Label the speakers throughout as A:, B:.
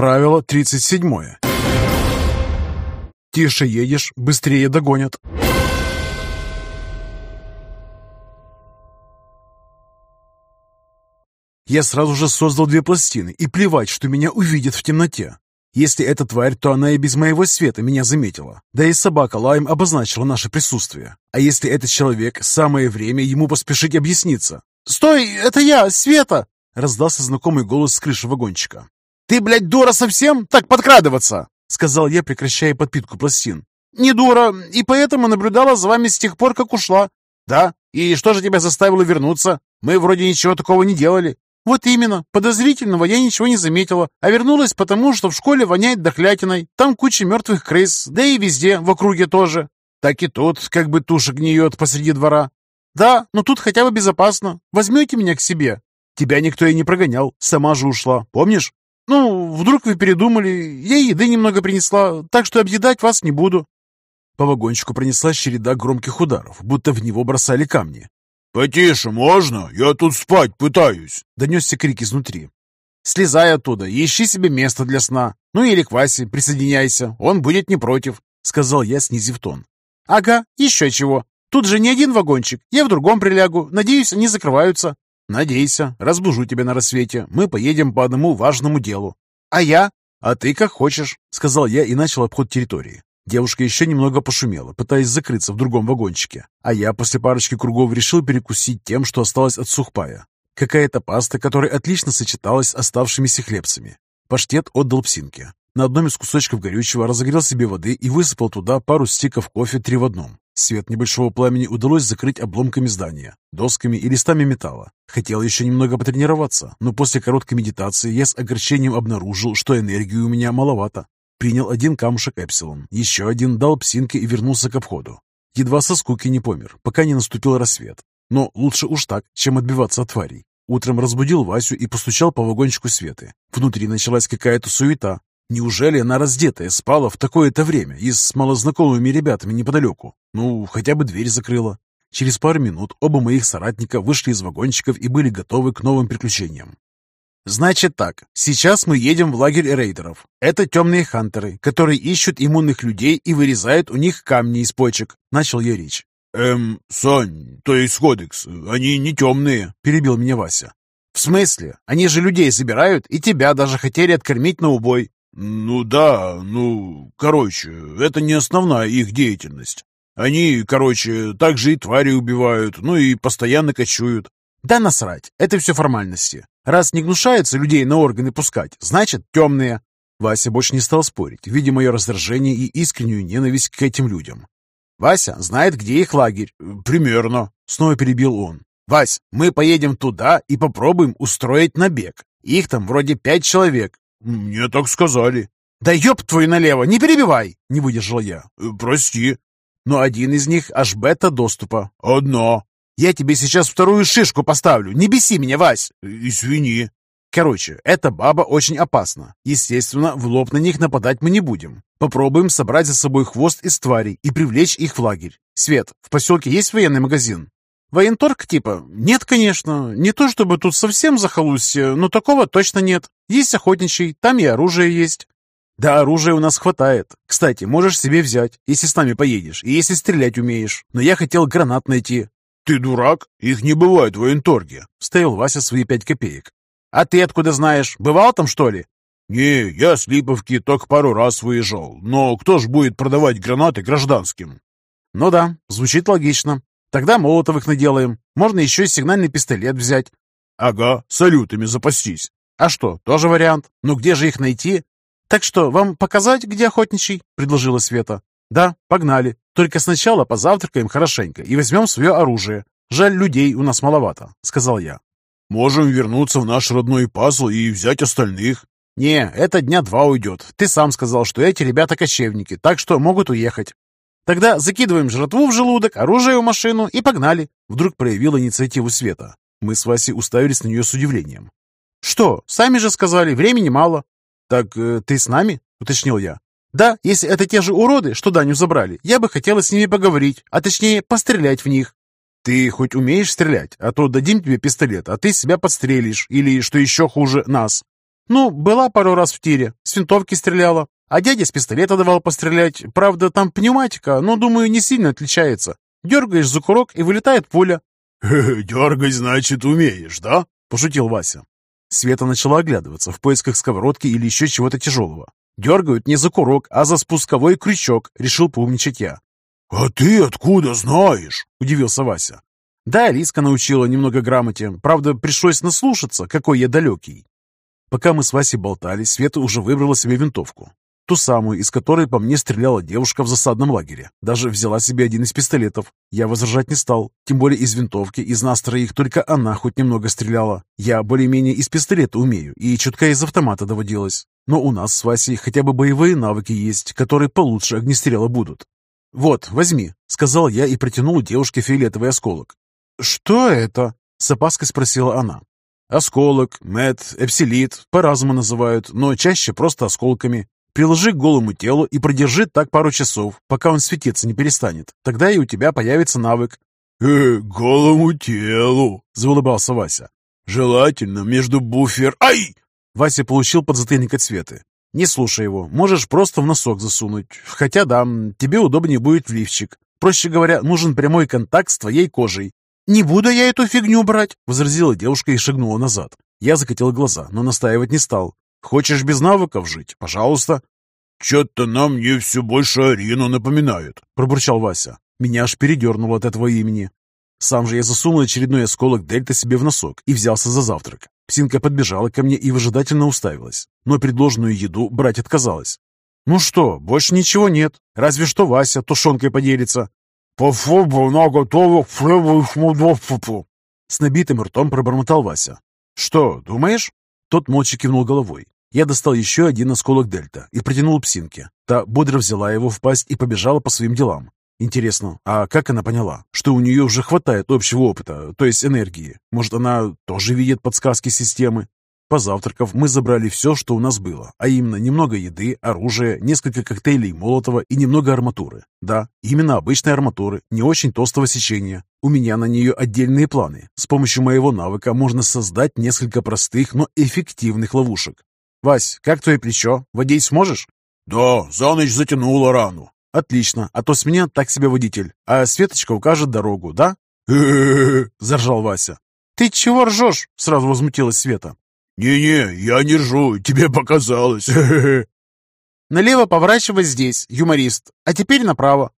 A: Правило 37. Тише едешь, быстрее догонят. Я сразу же создал две пластины, и плевать, что меня увидят в темноте. Если это тварь, то она и без моего света меня заметила. Да и собака лаем обозначила наше присутствие. А если это человек, самое время ему поспешить объясниться. «Стой, это я, Света!» Раздался знакомый голос с крыши вагончика. «Ты, блядь, дура совсем? Так подкрадываться!» Сказал я, прекращая подпитку пластин. «Не дура, и поэтому наблюдала за вами с тех пор, как ушла». «Да? И что же тебя заставило вернуться? Мы вроде ничего такого не делали». «Вот именно. Подозрительного я ничего не заметила, а вернулась потому, что в школе воняет дохлятиной. Там куча мертвых крыс, да и везде, в округе тоже. Так и тут, как бы туша гниет посреди двора. Да, но тут хотя бы безопасно. Возьмете меня к себе?» «Тебя никто и не прогонял, сама же ушла, помнишь?» «Ну, вдруг вы передумали, я еды немного принесла, так что объедать вас не буду». По вагончику пронеслась череда громких ударов, будто в него бросали камни.
B: «Потише можно? Я тут спать пытаюсь!»
A: — донесся крик изнутри. «Слезай оттуда и ищи себе место для сна. Ну или к Васе присоединяйся, он будет не против», — сказал я, снизив тон. «Ага, еще чего. Тут же не один вагончик, я в другом прилягу. Надеюсь, они закрываются». «Надейся, разбужу тебя на рассвете. Мы поедем по одному важному делу». «А я?» «А ты как хочешь», — сказал я и начал обход территории. Девушка еще немного пошумела, пытаясь закрыться в другом вагончике, а я после парочки кругов решил перекусить тем, что осталось от сухпая. Какая-то паста, которая отлично сочеталась с оставшимися хлебцами. Паштет отдал псинке. На одном из кусочков горючего разогрел себе воды и высыпал туда пару стиков кофе три в одном. Свет небольшого пламени удалось закрыть обломками здания, досками и листами металла. Хотел еще немного потренироваться, но после короткой медитации я с огорчением обнаружил, что энергии у меня маловато. Принял один камушек Эпсилон, еще один дал псинке и вернулся к обходу. Едва со скуки не помер, пока не наступил рассвет. Но лучше уж так, чем отбиваться от тварей. Утром разбудил Васю и постучал по вагончику Светы. Внутри началась какая-то суета. Неужели она раздетая спала в такое-то время и с малознакомыми ребятами неподалеку? Ну, хотя бы дверь закрыла. Через пару минут оба моих соратника вышли из вагончиков и были готовы к новым приключениям. «Значит так, сейчас мы едем в лагерь рейдеров. Это темные хантеры, которые ищут иммунных людей и вырезают у них камни из почек», — начал я речь.
B: «Эм, Сань, то есть Кодекс, они не темные», — перебил меня Вася.
A: «В смысле? Они же людей забирают, и тебя даже хотели откормить на убой».
B: «Ну да, ну, короче, это не основная их деятельность. Они, короче, также и твари убивают, ну и постоянно кочуют».
A: «Да насрать, это все формальности. Раз не гнушаются людей на органы пускать, значит, темные. Вася больше не стал спорить, видя мое раздражение и искреннюю ненависть к этим людям. Вася знает, где их лагерь.
B: Примерно.
A: Снова перебил он. Вась, мы поедем туда и попробуем устроить набег. Их там вроде пять человек.
B: Мне так сказали.
A: Да ёб твою налево, не перебивай, не выдержал я.
B: Э, прости.
A: Но один из них аж бета доступа.
B: Одно.
A: Я тебе сейчас вторую шишку поставлю. Не беси меня, Вась.
B: Извини.
A: Короче, эта баба очень опасна. Естественно, в лоб на них нападать мы не будем. Попробуем собрать за собой хвост из тварей и привлечь их в лагерь. Свет, в поселке есть военный магазин? Военторг типа? Нет, конечно. Не то чтобы тут совсем захолустье, но такого точно нет. Есть охотничий, там и оружие есть. Да, оружия у нас хватает. Кстати, можешь себе взять, если с нами поедешь, и если стрелять умеешь. Но я хотел гранат найти.
B: «Ты дурак? Их не бывает в военторге», — вставил Вася свои пять копеек.
A: «А ты откуда знаешь? Бывал там, что ли?»
B: «Не, я с Липовки только пару раз выезжал. Но кто ж будет продавать гранаты гражданским?»
A: «Ну да, звучит логично. Тогда молотовых наделаем. Можно еще и сигнальный пистолет взять».
B: «Ага, салютами запастись».
A: «А что, тоже вариант. Но где же их найти?» «Так что, вам показать, где охотничий?» — предложила Света. «Да, погнали. Только сначала позавтракаем хорошенько и возьмем свое оружие. Жаль, людей у нас маловато», — сказал я.
B: «Можем вернуться в наш родной пазл и взять остальных».
A: «Не, это дня два уйдет. Ты сам сказал, что эти ребята кочевники, так что могут уехать». «Тогда закидываем жратву в желудок, оружие в машину и погнали!» Вдруг проявила инициативу Света. Мы с Васей уставились на нее с удивлением. «Что, сами же сказали, времени мало». «Так э, ты с нами?» — уточнил я. Да, если это те же уроды, что Даню забрали, я бы хотела с ними поговорить, а точнее пострелять в них. Ты хоть умеешь стрелять, а то дадим тебе пистолет, а ты себя подстрелишь, или, что еще хуже, нас. Ну, была пару раз в тире, с винтовки стреляла. А дядя с пистолета давал пострелять. Правда, там пневматика, но, думаю, не сильно отличается. Дергаешь за курок, и вылетает пуля.
B: «Дергать, значит, умеешь, да?»
A: – пошутил Вася. Света начала оглядываться в поисках сковородки или еще чего-то тяжелого. Дергают не за курок, а за спусковой крючок, решил поумничать я.
B: «А ты откуда знаешь?» – удивился Вася.
A: Да, Алиска научила немного грамоте. Правда, пришлось наслушаться, какой я далекий. Пока мы с Васей болтали, Света уже выбрала себе винтовку. Ту самую, из которой по мне стреляла девушка в засадном лагере. Даже взяла себе один из пистолетов. Я возражать не стал. Тем более из винтовки, из нас троих только она хоть немного стреляла. Я более-менее из пистолета умею, и чутка из автомата доводилось. Но у нас с Васей хотя бы боевые навыки есть, которые получше огнестрела будут. «Вот, возьми», — сказал я и протянул девушке фиолетовый осколок. «Что это?» — с опаской спросила она. «Осколок, мед, эпсилит, по-разному называют, но чаще просто осколками. Приложи к голому телу и продержи так пару часов, пока он светиться не перестанет. Тогда и у тебя появится навык».
B: «Э, голому телу!» — заулыбался Вася. «Желательно между буфер... Ай!»
A: Вася получил подзатыльник от Светы. «Не слушай его, можешь просто в носок засунуть. Хотя да, тебе удобнее будет в лифчик. Проще говоря, нужен прямой контакт с твоей кожей. «Не буду я эту фигню брать!» — возразила девушка и шагнула назад. Я закатил глаза, но настаивать не стал. Хочешь без навыков жить? Пожалуйста.
B: Че-то нам мне все больше Арину напоминают,
A: пробурчал Вася. Меня аж передернуло от этого имени. Сам же я засунул очередной осколок дельта себе в носок и взялся за завтрак. Псинка подбежала ко мне и выжидательно уставилась, но предложенную еду брать отказалась. «Ну что, больше ничего нет, разве что Вася тушенкой поделится».
B: «Пофу, на готовых флевых мудов
A: С набитым ртом пробормотал Вася. «Что, думаешь?» Тот молча кивнул головой. Я достал еще один осколок дельта и протянул псинке. Та бодро взяла его в пасть и побежала по своим делам. Интересно, а как она поняла, что у нее уже хватает общего опыта, то есть энергии? Может, она тоже видит подсказки системы? Позавтракав, мы забрали все, что у нас было, а именно немного еды, оружия, несколько коктейлей Молотова и немного арматуры. Да, именно обычной арматуры, не очень толстого сечения. У меня на нее отдельные планы. С помощью моего навыка можно создать несколько простых, но эффективных ловушек. «Вась, как твое плечо? Водить сможешь?»
B: «Да, за ночь затянула рану».
A: «Отлично, а то с меня так себе водитель, а Светочка укажет дорогу, да?» заржал Вася. «Ты чего ржешь?» — сразу возмутилась Света.
B: «Не-не, я не ржу, тебе показалось!»
A: «Налево поворачивай здесь, юморист, а теперь направо!»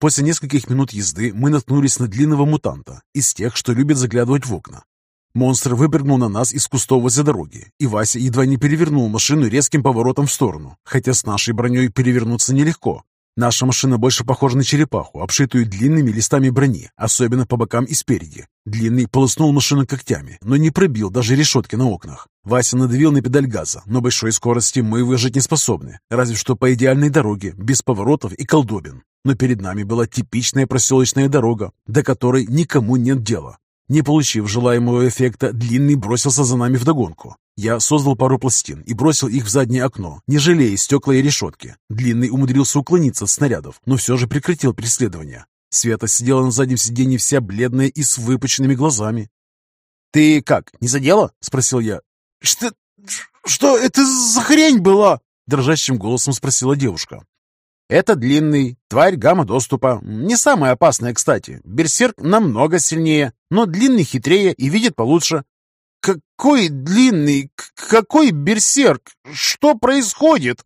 A: После нескольких минут езды мы наткнулись на длинного мутанта, из тех, что любят заглядывать в окна. Монстр выпрыгнул на нас из кустов возле дороги, и Вася едва не перевернул машину резким поворотом в сторону, хотя с нашей броней перевернуться нелегко. Наша машина больше похожа на черепаху, обшитую длинными листами брони, особенно по бокам и спереди. Длинный полоснул машину когтями, но не пробил даже решетки на окнах. Вася надавил на педаль газа, но большой скорости мы выжить не способны, разве что по идеальной дороге, без поворотов и колдобин. Но перед нами была типичная проселочная дорога, до которой никому нет дела. Не получив желаемого эффекта, Длинный бросился за нами вдогонку. Я создал пару пластин и бросил их в заднее окно, не жалея стекла и решетки. Длинный умудрился уклониться от снарядов, но все же прекратил преследование. Света сидела на заднем сиденье вся бледная и с выпученными глазами. «Ты как, не задела?» — спросил я. «Что... что это за хрень была?» — дрожащим голосом спросила девушка. «Это длинный, тварь гамма-доступа. Не самая опасная, кстати. Берсерк намного сильнее, но длинный хитрее и видит получше. «Какой длинный? Какой берсерк? Что происходит?»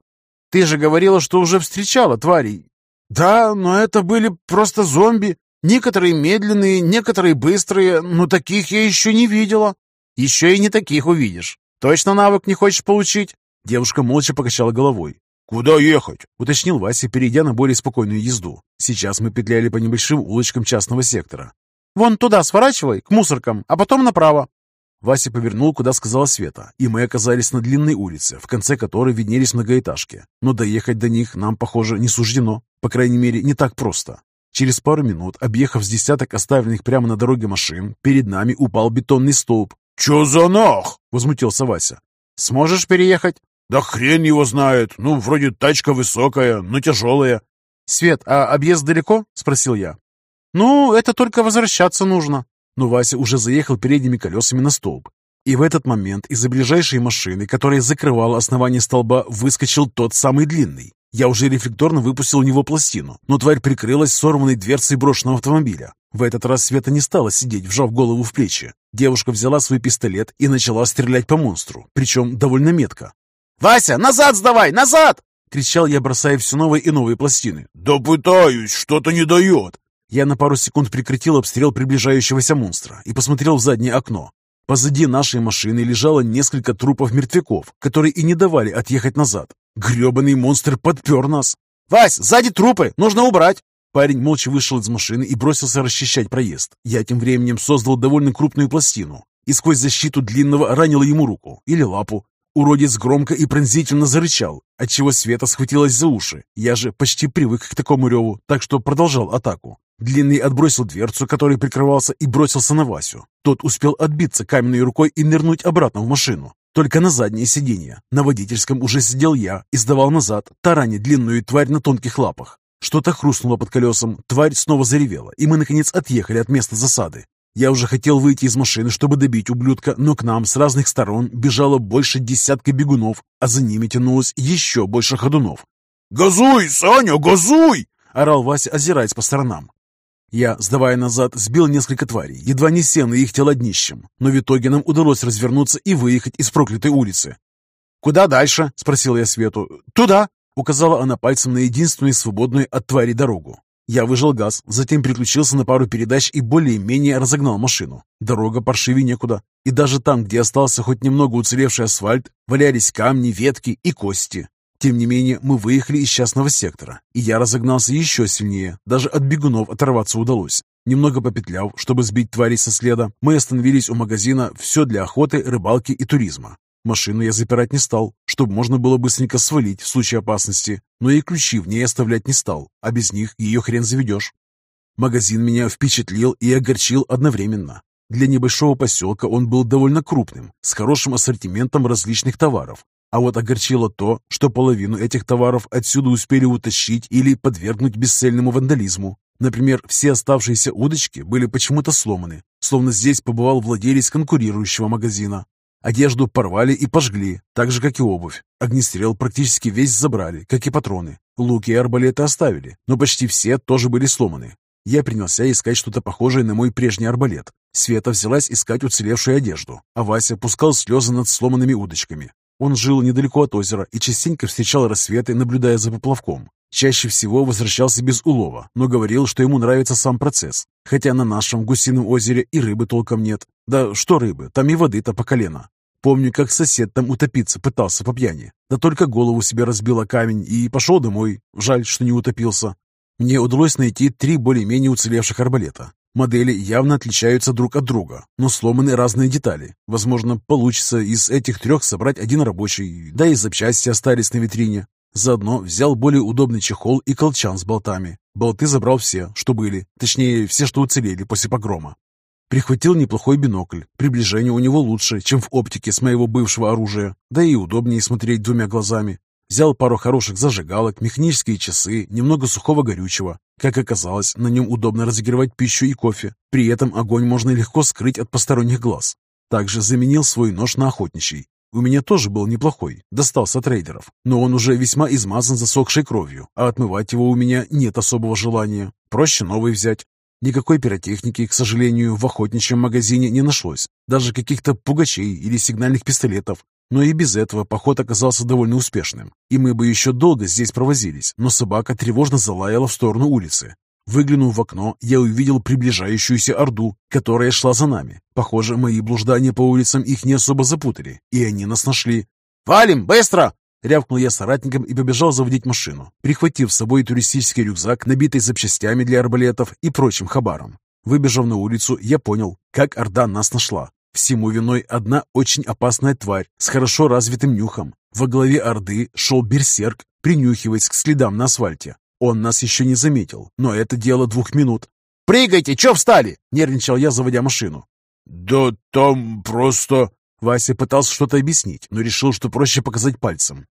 A: «Ты же говорила, что уже встречала тварей». «Да, но это были просто зомби. Некоторые медленные, некоторые быстрые, но таких я еще не видела». «Еще и не таких увидишь. Точно навык не хочешь получить?» Девушка молча покачала головой.
B: «Куда ехать?»
A: — уточнил Вася, перейдя на более спокойную езду. Сейчас мы петляли по небольшим улочкам частного сектора. «Вон туда сворачивай, к мусоркам, а потом направо. Вася повернул, куда сказала Света, и мы оказались на длинной улице, в конце которой виднелись многоэтажки. Но доехать до них нам, похоже, не суждено. По крайней мере, не так просто. Через пару минут, объехав с десяток оставленных прямо на дороге машин, перед нами упал бетонный столб.
B: «Чё за нах?» — возмутился Вася.
A: «Сможешь переехать?»
B: «Да хрен его знает. Ну, вроде тачка высокая, но тяжелая».
A: «Свет, а объезд далеко?» — спросил я. «Ну, это только возвращаться нужно. Но Вася уже заехал передними колесами на столб. И в этот момент из-за ближайшей машины, которая закрывала основание столба, выскочил тот самый длинный. Я уже рефлекторно выпустил у него пластину, но тварь прикрылась сорванной дверцей брошенного автомобиля. В этот раз Света не стала сидеть, вжав голову в плечи. Девушка взяла свой пистолет и начала стрелять по монстру, причем довольно метко.
B: «Вася, назад сдавай! Назад!»
A: — кричал я, бросая все новые и новые пластины.
B: «Да пытаюсь, что-то не дает!»
A: Я на пару секунд прекратил обстрел приближающегося монстра и посмотрел в заднее окно. Позади нашей машины лежало несколько трупов мертвяков, которые и не давали отъехать назад. Гребаный монстр подпер нас.
B: «Вась, сзади трупы! Нужно убрать!»
A: Парень молча вышел из машины и бросился расчищать проезд. Я тем временем создал довольно крупную пластину и сквозь защиту длинного ранил ему руку или лапу. Уродец громко и пронзительно зарычал, отчего Света схватилась за уши. Я же почти привык к такому реву, так что продолжал атаку. Длинный отбросил дверцу, которой прикрывался, и бросился на Васю. Тот успел отбиться каменной рукой и нырнуть обратно в машину. Только на заднее сиденье. На водительском уже сидел я и сдавал назад, тараня длинную тварь на тонких лапах. Что-то хрустнуло под колесом, тварь снова заревела, и мы, наконец, отъехали от места засады. Я уже хотел выйти из машины, чтобы добить ублюдка, но к нам с разных сторон бежало больше десятка бегунов, а за ними тянулось еще больше ходунов.
B: «Газуй, Саня, газуй!»
A: — орал Вася, озираясь по сторонам. Я, сдавая назад, сбил несколько тварей, едва не сел на их тело днищем, но в итоге нам удалось развернуться и выехать из проклятой улицы.
B: «Куда дальше?» — спросил я Свету.
A: «Туда!» — указала она пальцем на единственную свободную от твари дорогу. Я выжал газ, затем переключился на пару передач и более-менее разогнал машину. Дорога паршивее некуда. И даже там, где остался хоть немного уцелевший асфальт, валялись камни, ветки и кости. Тем не менее, мы выехали из частного сектора, и я разогнался еще сильнее, даже от бегунов оторваться удалось. Немного попетляв, чтобы сбить тварей со следа, мы остановились у магазина «Все для охоты, рыбалки и туризма». Машину я запирать не стал, чтобы можно было быстренько свалить в случае опасности, но и ключи в ней оставлять не стал, а без них ее хрен заведешь. Магазин меня впечатлил и огорчил одновременно. Для небольшого поселка он был довольно крупным, с хорошим ассортиментом различных товаров, а вот огорчило то, что половину этих товаров отсюда успели утащить или подвергнуть бесцельному вандализму. Например, все оставшиеся удочки были почему-то сломаны, словно здесь побывал владелец конкурирующего магазина. Одежду порвали и пожгли, так же, как и обувь. Огнестрел практически весь забрали, как и патроны. Луки и арбалеты оставили, но почти все тоже были сломаны. Я принялся искать что-то похожее на мой прежний арбалет. Света взялась искать уцелевшую одежду, а Вася пускал слезы над сломанными удочками. Он жил недалеко от озера и частенько встречал рассветы, наблюдая за поплавком. Чаще всего возвращался без улова, но говорил, что ему нравится сам процесс. Хотя на нашем гусином озере и рыбы толком нет. Да что рыбы, там и воды-то по колено. Помню, как сосед там утопиться пытался по пьяни. Да только голову себе разбила камень и пошел домой. Жаль, что не утопился. Мне удалось найти три более-менее уцелевших арбалета. Модели явно отличаются друг от друга, но сломаны разные детали. Возможно, получится из этих трех собрать один рабочий, да и запчасти остались на витрине. Заодно взял более удобный чехол и колчан с болтами. Болты забрал все, что были, точнее, все, что уцелели после погрома. Прихватил неплохой бинокль. Приближение у него лучше, чем в оптике с моего бывшего оружия, да и удобнее смотреть двумя глазами. Взял пару хороших зажигалок, механические часы, немного сухого горючего. Как оказалось, на нем удобно разогревать пищу и кофе. При этом огонь можно легко скрыть от посторонних глаз. Также заменил свой нож на охотничий. У меня тоже был неплохой, достался от рейдеров, но он уже весьма измазан засохшей кровью, а отмывать его у меня нет особого желания. Проще новый взять. Никакой пиротехники, к сожалению, в охотничьем магазине не нашлось. Даже каких-то пугачей или сигнальных пистолетов. Но и без этого поход оказался довольно успешным, и мы бы еще долго здесь провозились, но собака тревожно залаяла в сторону улицы. Выглянув в окно, я увидел приближающуюся орду, которая шла за нами. Похоже, мои блуждания по улицам их не особо запутали, и они нас нашли.
B: «Валим, быстро!»
A: Рявкнул я соратником и побежал заводить машину, прихватив с собой туристический рюкзак, набитый запчастями для арбалетов и прочим хабаром. Выбежав на улицу, я понял, как Орда нас нашла. Всему виной одна очень опасная тварь с хорошо развитым нюхом. Во главе Орды шел берсерк, принюхиваясь к следам на асфальте. Он нас еще не заметил, но это дело двух минут.
B: «Прыгайте, че встали?»
A: — нервничал я, заводя машину.
B: «Да там просто...»
A: Вася пытался что-то объяснить, но решил, что проще показать пальцем.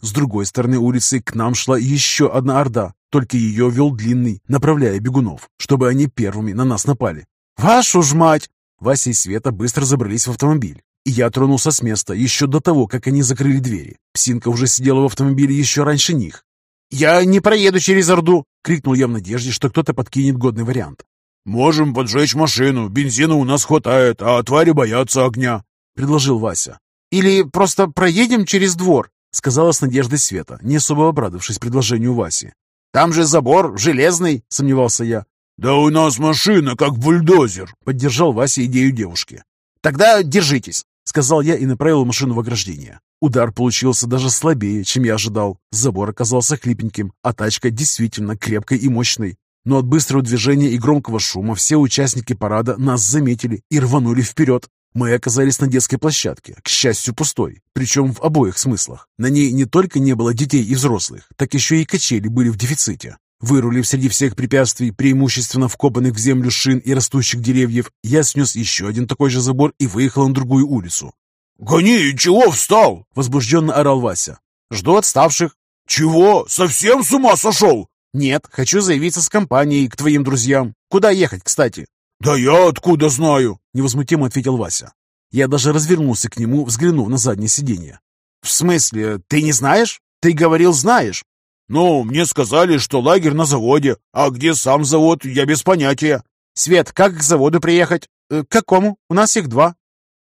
A: С другой стороны улицы к нам шла еще одна орда, только ее вел длинный, направляя бегунов, чтобы они первыми на нас напали. «Вашу ж мать!» Вася и Света быстро забрались в автомобиль. И я тронулся с места еще до того, как они закрыли двери. Псинка уже сидела в автомобиле еще раньше них. «Я не проеду через Орду!» — крикнул я в надежде, что кто-то подкинет годный вариант.
B: «Можем поджечь машину, бензина у нас хватает, а твари боятся огня», — предложил Вася.
A: «Или просто проедем через двор», — сказала с надеждой Света, не особо обрадовавшись предложению Васи. «Там же забор железный», — сомневался я.
B: «Да у нас машина как бульдозер», —
A: поддержал Вася идею девушки. «Тогда держитесь», — сказал я и направил машину в ограждение. Удар получился даже слабее, чем я ожидал. Забор оказался хлипеньким, а тачка действительно крепкой и мощной. Но от быстрого движения и громкого шума все участники парада нас заметили и рванули вперед. Мы оказались на детской площадке, к счастью, пустой, причем в обоих смыслах. На ней не только не было детей и взрослых, так еще и качели были в дефиците. Вырулив среди всех препятствий, преимущественно вкопанных в землю шин и растущих деревьев, я снес еще один такой же забор и выехал на другую улицу.
B: «Гони, чего встал?»
A: — возбужденно орал Вася. «Жду отставших».
B: «Чего? Совсем с ума сошел?»
A: «Нет, хочу заявиться с компанией к твоим друзьям. Куда ехать, кстати?»
B: «Да я откуда знаю?»
A: — невозмутимо ответил Вася. Я даже развернулся к нему, взглянув на заднее сиденье. «В смысле, ты не знаешь? Ты говорил, знаешь».
B: «Ну, мне сказали, что лагерь на заводе, а где сам завод, я без понятия».
A: «Свет, как к заводу приехать?» э, «К какому? У нас их два».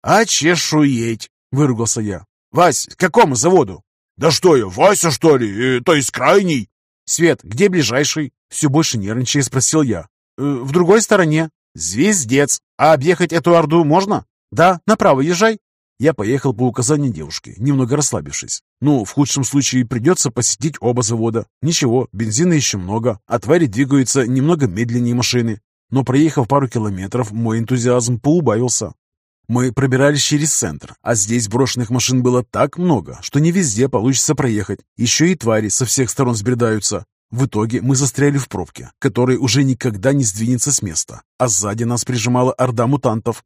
B: «А чешуеть!» — выругался я.
A: «Вась, к какому заводу?»
B: «Да что я, Вася, что ли? Э, то есть крайний?»
A: «Свет, где ближайший?» Все больше нервничая спросил я. «Э, «В другой стороне». «Звездец! А объехать эту орду можно?» «Да, направо езжай». Я поехал по указанию девушки, немного расслабившись. Ну, в худшем случае придется посетить оба завода. Ничего, бензина еще много, а твари двигаются немного медленнее машины. Но проехав пару километров, мой энтузиазм поубавился. Мы пробирались через центр, а здесь брошенных машин было так много, что не везде получится проехать. Еще и твари со всех сторон сбредаются. В итоге мы застряли в пробке, которая уже никогда не сдвинется с места, а сзади нас прижимала орда мутантов.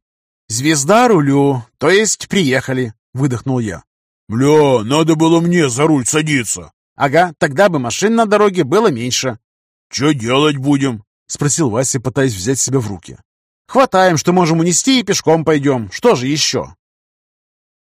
A: «Звезда рулю, то есть приехали», — выдохнул я.
B: «Мля, надо было мне за руль садиться».
A: «Ага, тогда бы машин на дороге было меньше».
B: «Че делать будем?»
A: — спросил Вася, пытаясь взять себя в руки. «Хватаем, что можем унести, и пешком пойдем. Что же еще?»